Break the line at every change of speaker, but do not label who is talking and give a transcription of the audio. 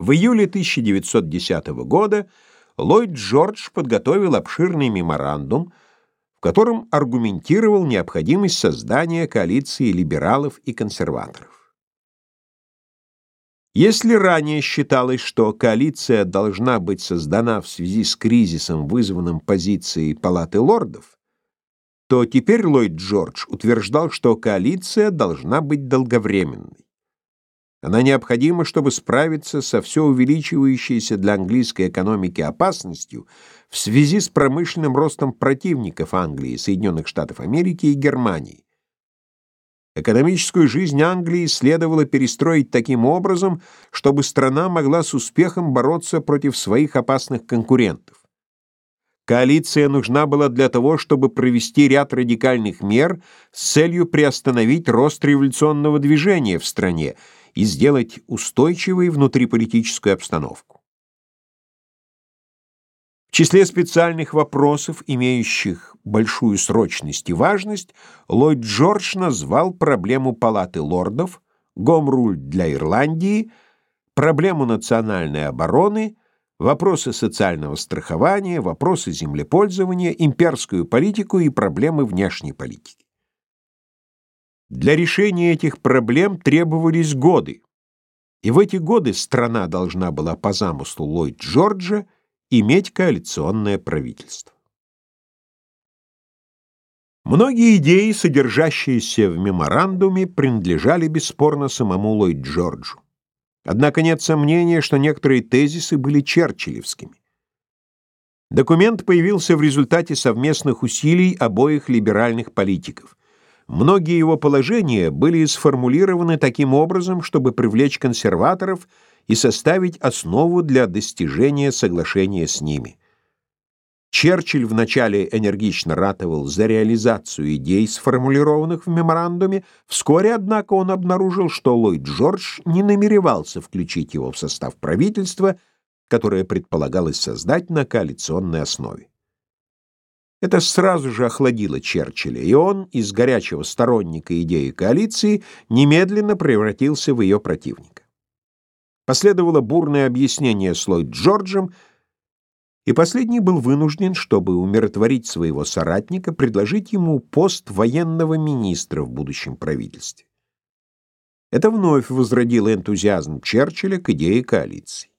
В июле 1910 года Ллойд Джордж подготовил обширный меморандум, в котором аргументировал необходимость создания коалиции либералов и консерваторов. Если ранее считалось, что коалиция должна быть создана в связи с кризисом, вызванным позицией Палаты лордов, то теперь Ллойд Джордж утверждал, что коалиция должна быть долговременной. Она необходима, чтобы справиться со все увеличивающейся для английской экономики опасностью в связи с промышленным ростом противников Англии, Соединенных Штатов Америки и Германии. Экономическую жизнь Англии следовало перестроить таким образом, чтобы страна могла с успехом бороться против своих опасных конкурентов. Коалиция нужна была для того, чтобы провести ряд радикальных мер с целью приостановить рост революционного движения в стране – и сделать устойчивой внутриполитическую обстановку. В числе специальных вопросов, имеющих большую срочность и важность, Ллойд Джордж назвал проблему Палаты лордов, Гомруль для Ирландии, проблему национальной обороны, вопросы социального страхования, вопросы землепользования, имперскую политику и проблемы внешней политики. Для решения этих проблем требовались годы, и в эти годы страна должна была по замыслу Ллойд Джорджа иметь коалиционное правительство. Многие идеи, содержащиеся в меморандуме, принадлежали бесспорно самому Ллойд Джорджу. Однако нет сомнения, что некоторые тезисы были черчиллевскими. Документ появился в результате совместных усилий обоих либеральных политиков. Многие его положения были сформулированы таким образом, чтобы привлечь консерваторов и составить основу для достижения соглашения с ними. Черчилль вначале энергично ратовал за реализацию идей, сформулированных в меморандуме, вскоре, однако, он обнаружил, что Ллойд Джордж не намеревался включить его в состав правительства, которое предполагалось создать на коалиционной основе. Это сразу же охладило Черчилля, и он из горячего сторонника идеи коалиции немедленно превратился в ее противника. Последовало бурное объяснение с Ллойд Джорджем, и последний был вынужден, чтобы умиротворить своего соратника, предложить ему пост военного министра в будущем правительстве. Это вновь возродило энтузиазм Черчилля к идее коалиции.